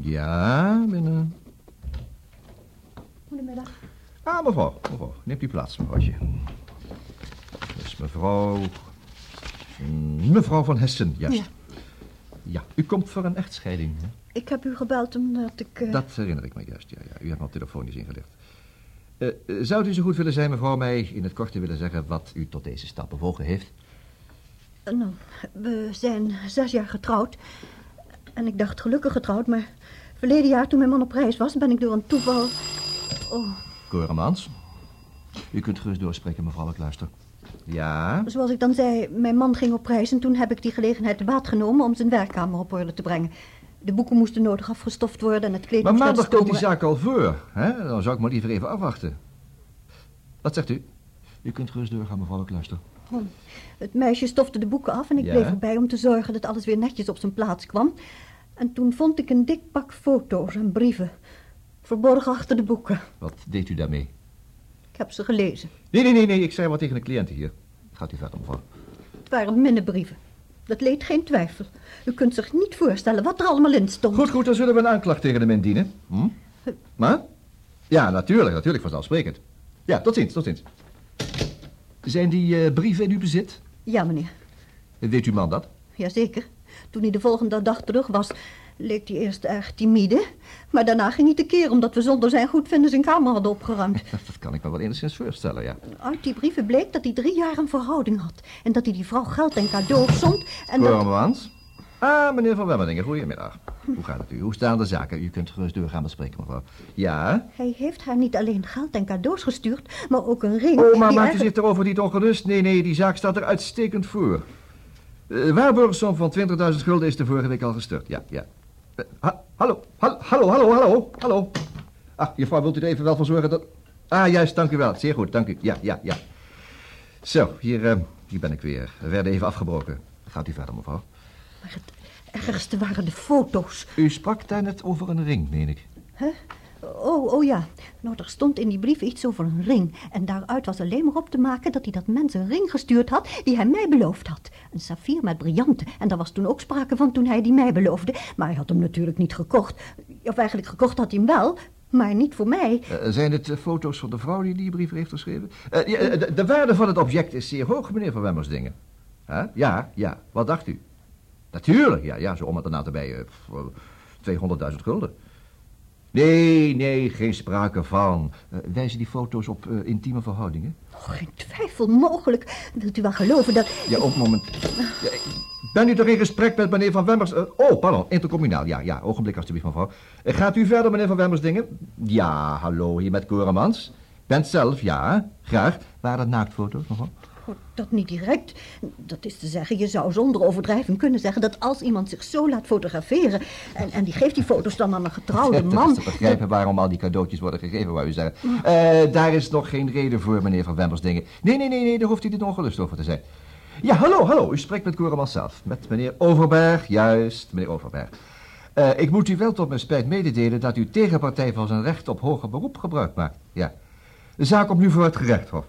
Ja, binnen. Goedemiddag. Ah, mevrouw, mevrouw, neemt u plaats, mevrouwtje. Dus mevrouw... Mevrouw van Hessen, juist. Ja. Ja, u komt voor een echtscheiding. Hè? Ik heb u gebeld omdat ik... eh, Dat herinner ik me juist, ja, ja. U hebt me op telefonisch ingelicht. Eh, zou u zo goed willen zijn, mevrouw, mij in het kort te willen zeggen wat u tot deze stap bewogen heeft? Nou, we zijn zes jaar getrouwd. En ik dacht gelukkig getrouwd, maar verleden jaar toen mijn man op reis was, ben ik door een toeval... Oh, Koremans? U kunt gerust doorspreken, mevrouw, ik luister. Ja? zoals ik dan zei, mijn man ging op reis en toen heb ik die gelegenheid te baat genomen om zijn werkkamer op orde te brengen. De boeken moesten nodig afgestoft worden en het kleed Maar maandag komt die zaak al voor, hè? Dan zou ik maar liever even afwachten. Wat zegt u? U kunt gerust doorgaan, mevrouw, ik luister. Oh, Het meisje stofte de boeken af en ik Ja? bleef erbij om te zorgen dat alles weer netjes op zijn plaats kwam. En toen vond ik een dik pak foto's en brieven, verborgen achter de boeken. Wat deed u daarmee? Ik heb ze gelezen. Nee, nee, nee, nee, ik zei wat tegen de cliënten hier. Gaat u verder, mevrouw. Het waren minnebrieven. Dat leed geen twijfel. U kunt zich niet voorstellen wat er allemaal in stond. Goed, goed, dan zullen we een aanklacht tegen de min dienen. Hm? Maar? Ja, natuurlijk, natuurlijk, vanzelfsprekend. Ja, tot ziens, tot ziens. Zijn die eh, brieven in uw bezit? Ja, meneer. Weet uw man dat? Jazeker. Toen hij de volgende dag terug was, leek hij eerst erg timide. Maar daarna ging hij tekeer omdat we zonder zijn goedvinden zijn kamer hadden opgeruimd. Dat kan ik me wel enigszins voorstellen, ja. Uit die brieven bleek dat hij drie jaar een verhouding had. En dat hij die vrouw geld en cadeaus zond. En dat... Ah, meneer Van Wemmerdingen, goedemiddag. Hoe gaat het u? Hoe staan de zaken? U kunt gerust doorgaan bespreken, mevrouw. Ja? Hij heeft haar niet alleen geld en cadeaus gestuurd, maar ook een ring. Oh, maar maakt u zich erover niet ongerust? Nee, nee, die zaak staat er uitstekend voor. Uh, waarborgsom van 20.000 gulden is de vorige week al gestort. Ja, ja. Eh, ha- hallo, hal- hallo, hallo, hallo, hallo. Ah, juffrouw, wilt u er even wel voor zorgen dat... Ah, juist, dank u wel. Zeer goed, dank u. Ja, ja, ja. Zo, hier, eh, hier ben ik weer. We werden even afgebroken. Gaat u verder, mevrouw. Maar het ergste waren de foto's. U sprak daar net over een ring, meen ik. Hè? Oh, oh ja. Nou, er stond in die brief iets over een ring. En daaruit was alleen maar op te maken dat hij dat mens een ring gestuurd had die hij mij beloofd had. Een saffier met brillanten. En daar was toen ook sprake van toen hij die mij beloofde. Maar hij had hem natuurlijk niet gekocht. Of eigenlijk gekocht had hij hem wel, maar niet voor mij. Eh, zijn het eh, foto's van de vrouw die die brief heeft geschreven? Eh, de, de waarde van het object is zeer hoog, meneer Van Wemmersdingen. Ja, ja. Wat dacht u? Natuurlijk, ja, ja, zo om het erna bij uh, 200.000 gulden. Nee, nee, geen sprake van. Uh, wijzen die foto's op uh, intieme verhoudingen? Oh, geen twijfel mogelijk. Wilt u wel geloven dat... Ja, op moment. Ja, ben u toch in gesprek met meneer Van Wemmers? Uh, oh, pardon, intercommunaal. Ja, ja, ogenblik alstublieft, mevrouw. Gaat u verder, meneer Van Wemmersdingen? Ja, hallo, hier met Koremans. Bent zelf, ja, graag. Waren dat naaktfoto's, mevrouw? Oh, dat niet direct. Dat is te zeggen, je zou zonder overdrijving kunnen zeggen... dat als iemand zich zo laat fotograferen... en, en die geeft die foto's dan aan een getrouwde man... Het is te begrijpen waarom al die cadeautjes worden gegeven, wou u zeggen. Uh, daar is nog geen reden voor, meneer Van Wemmersdingen. Nee, nee, nee, nee, daar hoeft u niet ongelust over te zijn. Ja, hallo, hallo, u spreekt met Koremans zelf. Met meneer Overberg, juist, meneer Overberg. Uh, ik moet u wel tot mijn spijt mededelen... dat uw tegenpartij van zijn recht op hoger beroep gebruik maakt. Ja. De zaak komt nu voor het gerechtshof.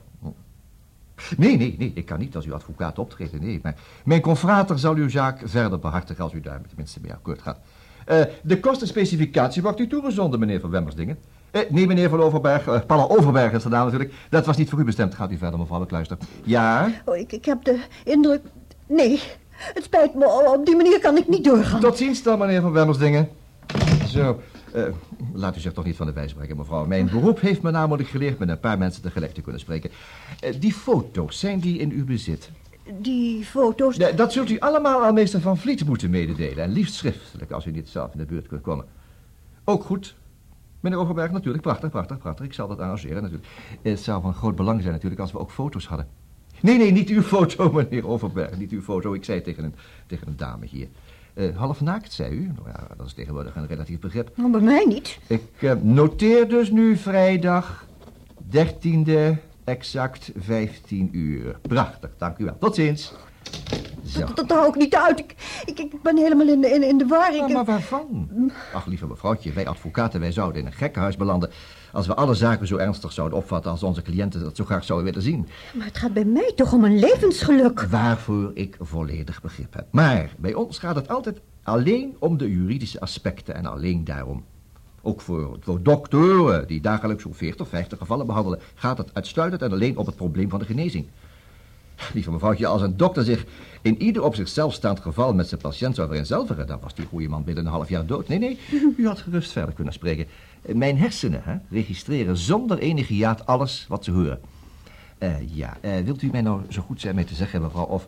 Nee, nee, nee, ik kan niet als uw advocaat optreden, nee. Maar mijn confrater zal uw zaak verder behartigen als u daar tenminste mee akkoord gaat. Uh, de kostenspecificatie wordt u toegezonden, meneer Van Wemmersdingen. Uh, nee, meneer Van Overberg, uh, Paula Overberg is de naam natuurlijk. Dat was niet voor u bestemd. Gaat u verder, mevrouw Kluister. Ja? Oh, ik, ik heb de indruk... Nee, het spijt me. Op die manier kan ik niet doorgaan. Tot ziens dan, meneer Van Wemmersdingen. Zo, uh, laat u zich toch niet van de wijs brengen, mevrouw. Mijn beroep heeft me namelijk geleerd met een paar mensen tegelijk te kunnen spreken. Uh, die foto's, zijn die in uw bezit? Die foto's... Nee, dat zult u allemaal aan meester Van Vliet moeten mededelen. En liefst schriftelijk, als u niet zelf in de buurt kunt komen. Ook goed. Meneer Overberg, natuurlijk. Prachtig, prachtig, prachtig. Ik zal dat arrangeren, natuurlijk. Het zou van groot belang zijn, natuurlijk, als we ook foto's hadden. Nee, nee, niet uw foto, meneer Overberg. Niet uw foto. Ik zei tegen een, tegen een dame hier. Uh, half naakt, zei u. Nou ja, dat is tegenwoordig een relatief begrip. Nou, bij mij niet. Ik uh, noteer dus nu vrijdag 13e, exact 15 uur. Prachtig, dank u wel. Tot ziens. Zo. Dat, dat hou ik niet uit. Ik, ik, ik ben helemaal in de, in, in de war. Ik, maar waarvan? Ach, lieve mevrouwtje, wij advocaten, wij zouden in een gekkenhuis belanden... als we alle zaken zo ernstig zouden opvatten... als onze cliënten dat zo graag zouden willen zien. Maar het gaat bij mij toch om een levensgeluk. Waarvoor ik volledig begrip heb. Maar bij ons gaat het altijd Alleen om de juridische aspecten en alleen daarom. Ook voor, voor doktoren die dagelijks zo'n 40, 50 gevallen behandelen, gaat het uitsluitend en alleen op het probleem van de genezing. Lieve mevrouwtje, als een dokter zich in ieder op zichzelf staand geval met zijn patiënt zou vereenzelvigen, dan was die goede man binnen een half jaar dood. Nee, nee, u had gerust verder kunnen spreken. Mijn hersenen hè, registreren zonder enige hiaat alles wat ze horen. Eh, ja, eh, wilt u mij nou zo goed zijn mij te zeggen, mevrouw, of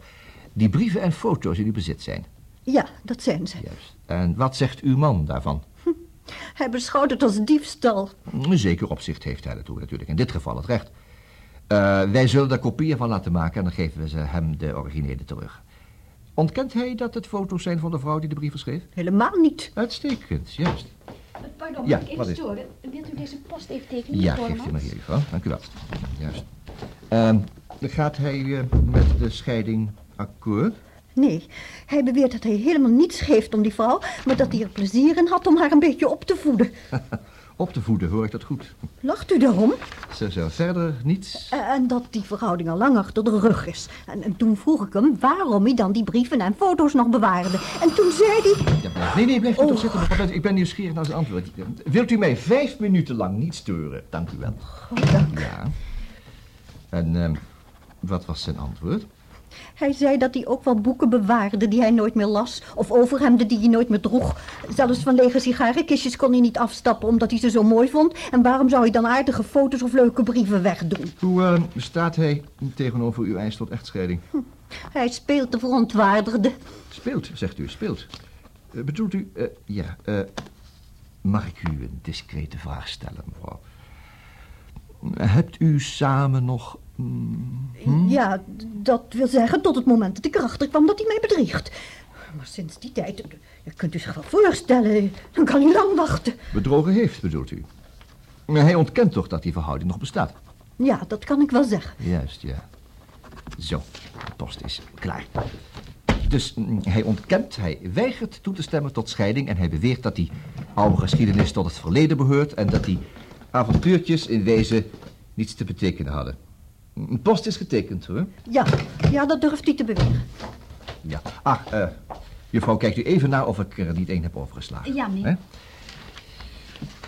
die brieven en foto's in uw bezit zijn? Ja, dat zijn ze. Juist. En wat zegt uw man daarvan? Hij beschouwt het als diefstal. Zeker opzicht heeft hij ertoe natuurlijk. In dit geval het recht. Eh, wij zullen er kopieën van laten maken en dan geven we ze hem de originele terug. Ontkent hij dat het foto's zijn van de vrouw die de brieven schreef? Helemaal niet. Uitstekend, juist. Pardon, Ja, mag ik wat even is- storen? Wilt u deze post even tekenen? Ja, u Lemans? maar hier, mevrouw. Dank u wel. Juist. Ehm, gaat hij eh, met de scheiding akkoord? Nee, hij beweert dat hij helemaal niets geeft om die vrouw, maar dat hij er plezier in had om haar een beetje op te voeden. Op te voeden, hoor ik dat goed. Lacht u daarom? Ze zou verder niets... En dat die verhouding al lang achter de rug is. En, en toen vroeg ik hem waarom hij dan die brieven en foto's nog bewaarde. En toen zei hij... Ja, blijf- Nee, nee, blijf Oh. toch zitten. Ik ben nieuwsgierig naar zijn antwoord. Wilt u mij vijf minuten lang niet steuren? Dank u wel. Oh, dank. Ja. En ehm, wat was zijn antwoord? Hij zei dat hij ook wel boeken bewaarde die hij nooit meer las. Of overhemden die hij nooit meer droeg. Zelfs van lege sigarenkistjes kon hij niet afstappen omdat hij ze zo mooi vond. En waarom zou hij dan aardige foto's of leuke brieven wegdoen? Hoe ehm, staat hij tegenover uw eis tot echtscheiding? Hij speelt de verontwaardigde. Speelt, zegt u, speelt. Eh, bedoelt u, eh, ja, eh, mag ik u een discrete vraag stellen, mevrouw? Hebt u samen nog... mm, Ja, dat wil zeggen tot het moment dat ik erachter kwam dat hij mij bedriegt. Maar sinds die tijd, kunt u zich wel voorstellen, dan kan hij lang wachten. bedrogen heeft, bedoelt u? Hij ontkent toch dat die verhouding nog bestaat? Ja, dat kan ik wel zeggen. Juist, ja. Zo, de post is klaar. Dus mm, hij ontkent, hij weigert toe te stemmen tot scheiding... en hij beweert dat die oude geschiedenis tot het verleden behoort... en dat die avontuurtjes in wezen niets te betekenen hadden. Een post is getekend, hoor. Ja, ja, dat durft hij te beweren. Ja. Ach, eh, juffrouw, kijkt u even naar of ik er niet één heb overgeslagen. Ja, meneer.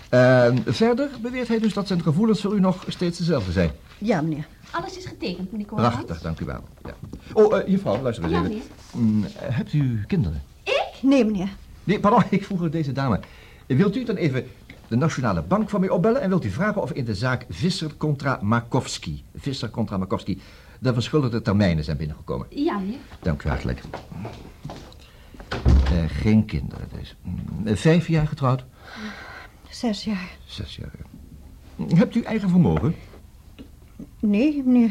Ehm, verder beweert hij dus dat zijn gevoelens voor u nog steeds dezelfde zijn. Ja, meneer. Alles is getekend, meneer Koormans. Prachtig, dank u wel. Ja. Oh, eh, juffrouw, luister eens Ja, even. Mm, hebt u kinderen? Nee, meneer. Nee, pardon, ik vroeg deze dame. Wilt u dan even de Nationale Bank van mij opbellen... en wilt u vragen of in de zaak Visser contra Markowski... Visser contra Markowski... de verschuldigde termijnen zijn binnengekomen. Ja, meneer. Dank u hartelijk. Eh, geen kinderen dus. Vijf jaar getrouwd? Zes jaar. Zes jaar. ja. Hebt u eigen vermogen? Nee, meneer.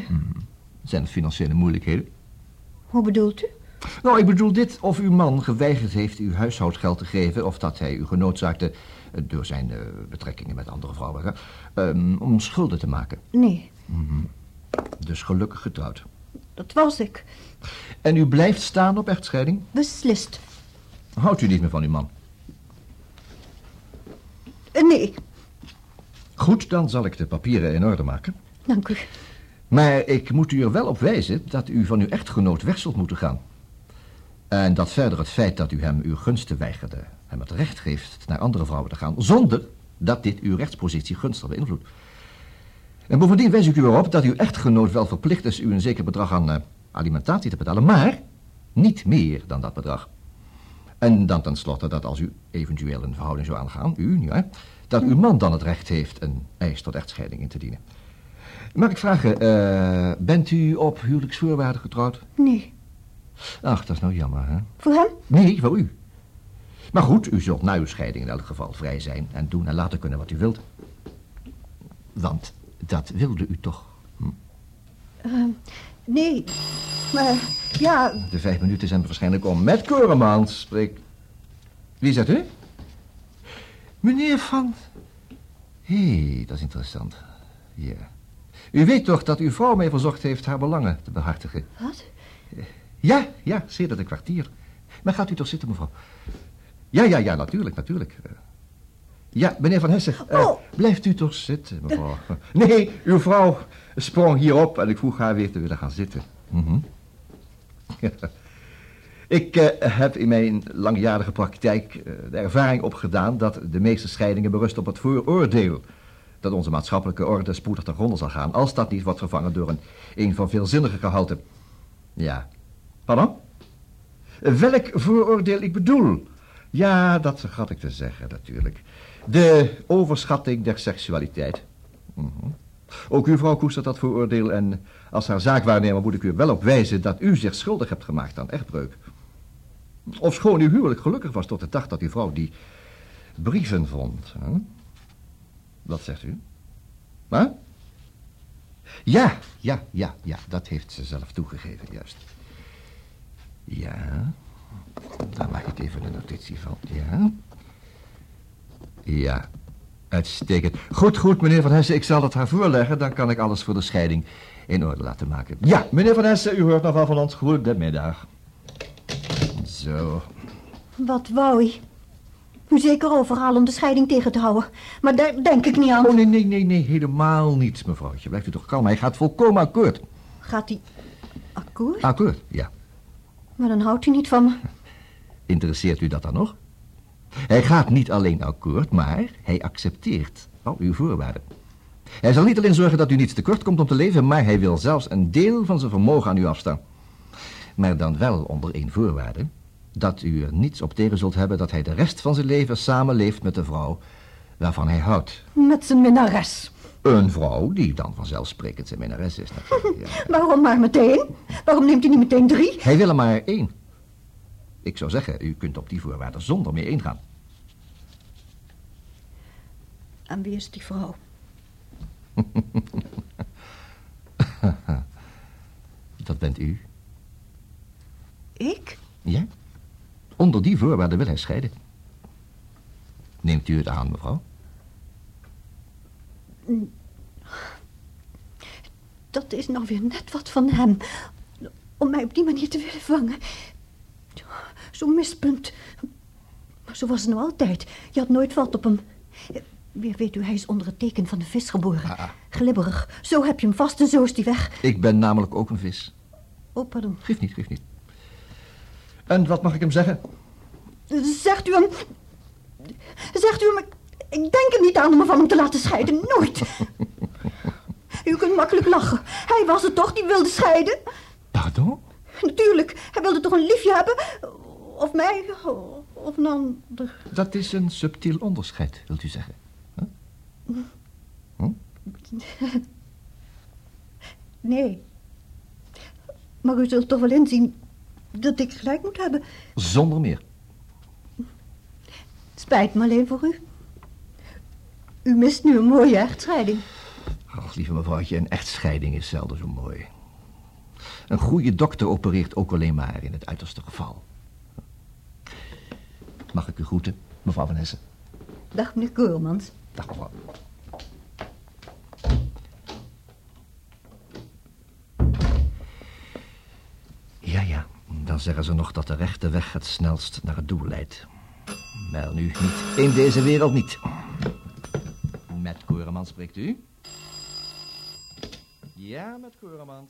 Zijn er financiële moeilijkheden? Hoe bedoelt u? Nou, ik bedoel dit of uw man geweigerd heeft uw huishoudgeld te geven... of dat hij u genoodzaakte, door zijn eh, betrekkingen met andere vrouwen... ehm, om schulden te maken. Nee, Dus gelukkig getrouwd. dat was ik. En u blijft staan op echtscheiding? Beslist. Houdt u niet meer van uw man? Eh, nee, Goed, dan zal ik de papieren in orde maken. dank u. Maar ik moet u er wel op wijzen dat u van uw echtgenoot weg zult moeten gaan. En dat verder het feit dat u hem uw gunsten weigerde... hem het recht geeft naar andere vrouwen te gaan... zonder dat dit uw rechtspositie gunstig beïnvloedt. En bovendien wijs ik u erop dat uw echtgenoot wel verplicht is... u een zeker bedrag aan eh, alimentatie te betalen... maar niet meer dan dat bedrag. En dan tenslotte dat als u eventueel een verhouding zou aangaan... u, ja, dat uw man dan het recht heeft... een eis tot echtscheiding in te dienen. Mag ik vragen, eh, bent u op huwelijksvoorwaarden getrouwd? Nee, Ach, dat is nou jammer, hè? voor hem? Nee, voor u. Maar goed, u zult na uw scheiding in elk geval vrij zijn... en doen en laten kunnen wat u wilt. Want dat wilde u toch? Eh, nee, maar ja, De vijf minuten zijn waarschijnlijk om. Met Koremans spreekt... Wie zegt u? Meneer Van... Hé, hey, dat is interessant. Ja. U weet toch dat uw vrouw mij verzocht heeft haar belangen te behartigen? wat? Ja, ja, sedert een kwartier. Maar gaat u toch zitten, mevrouw? Ja, ja, ja, natuurlijk, natuurlijk. Eh, Ja, meneer Van Hessen, eh, Oh. blijft u toch zitten, mevrouw. Nee, uw vrouw sprong hierop en ik vroeg haar weer te willen gaan zitten. Mhm. Ik eh, heb in mijn langjarige praktijk eh, de ervaring opgedaan dat de meeste scheidingen berusten op het vooroordeel dat onze maatschappelijke orde spoedig ten gronde zal gaan, als dat niet wordt vervangen door een, een van veelzinnige gehalte. Ja. Pardon? Welk vooroordeel ik bedoel? Ja, dat vergat ik te zeggen, natuurlijk. De overschatting der seksualiteit. Mhm. Ook uw vrouw koestert dat vooroordeel en als haar zaakwaarnemer moet ik u wel op wijzen dat u zich schuldig hebt gemaakt aan echtbreuk. Ofschoon uw huwelijk gelukkig was tot de dag dat uw vrouw die brieven vond. Wat zegt u? Wat? Ja, ja, ja, ja, dat heeft ze zelf toegegeven, juist. Ja, daar maak ik even een notitie van, ja. Ja, uitstekend. Goed, goed, meneer Van Hessen, ik zal het haar voorleggen, dan kan ik alles voor de scheiding in orde laten maken. Ja, meneer Van Hessen, u hoort nog wel van ons. Goedemiddag. Zo. Wat wou hij? U zeker overhalen om de scheiding tegen te houden. Maar daar denk ik niet aan. Oh, nee, nee, nee, nee, helemaal niet, mevrouwtje. Blijft u toch kalm, hij gaat volkomen akkoord. Gaat hij akkoord? Akkoord, ja. Maar dan houdt hij niet van me. Interesseert u dat dan nog? Hij gaat niet alleen akkoord, maar hij accepteert al uw voorwaarden. Hij zal niet alleen zorgen dat u niets tekort komt om te leven, maar hij wil zelfs een deel van zijn vermogen aan u afstaan. Maar dan wel onder één voorwaarde. Dat u er niets op tegen zult hebben dat hij de rest van zijn leven samenleeft met de vrouw waarvan hij houdt. Met zijn minnares. Een vrouw die dan vanzelfsprekend zijn minnares is. Ja. Waarom maar meteen? Waarom neemt hij niet meteen drie? Hij wil er maar één. Ik zou zeggen, u kunt op die voorwaarden zonder meer ingaan. En wie is die vrouw? Dat bent u. Ik? Ja? Onder die voorwaarden wil hij scheiden. Neemt u het aan, mevrouw? Dat is nou weer net wat van hem. Om mij op die manier te willen vangen. Zo'n mispunt. Maar zo was het nou altijd. Je had nooit wat op hem. Weer weet u, hij is onder het teken van de vis geboren. Ah, ah. Glibberig. Zo heb je hem vast en zo is hij weg. Ik ben namelijk ook een vis. Oh, pardon. Geef niet, geef niet. En wat mag ik hem zeggen? Zegt u hem... Zegt u hem... Ik denk er niet aan om me van hem te laten scheiden. Nooit. U kunt makkelijk lachen. Hij was het toch die wilde scheiden? Pardon? Natuurlijk. Hij wilde toch een liefje hebben? Of mij, of een ander. Dat is een subtiel onderscheid, wilt u zeggen? Huh? Hm? Nee. Maar u zult toch wel inzien dat ik gelijk moet hebben. Zonder meer. Spijt me alleen voor u. U mist nu een mooie echtscheiding. Ach, lieve mevrouwtje, een echtscheiding is zelden zo mooi. Een goede dokter opereert ook alleen maar in het uiterste geval. Mag ik u groeten, mevrouw Van Hessen? Dag, meneer Keurmans. Dag, mevrouw. Ja, ja, dan zeggen ze nog dat de rechte weg het snelst naar het doel leidt. Wel nu, niet in deze wereld niet. Met Koreman spreekt u? Ja, met Koreman.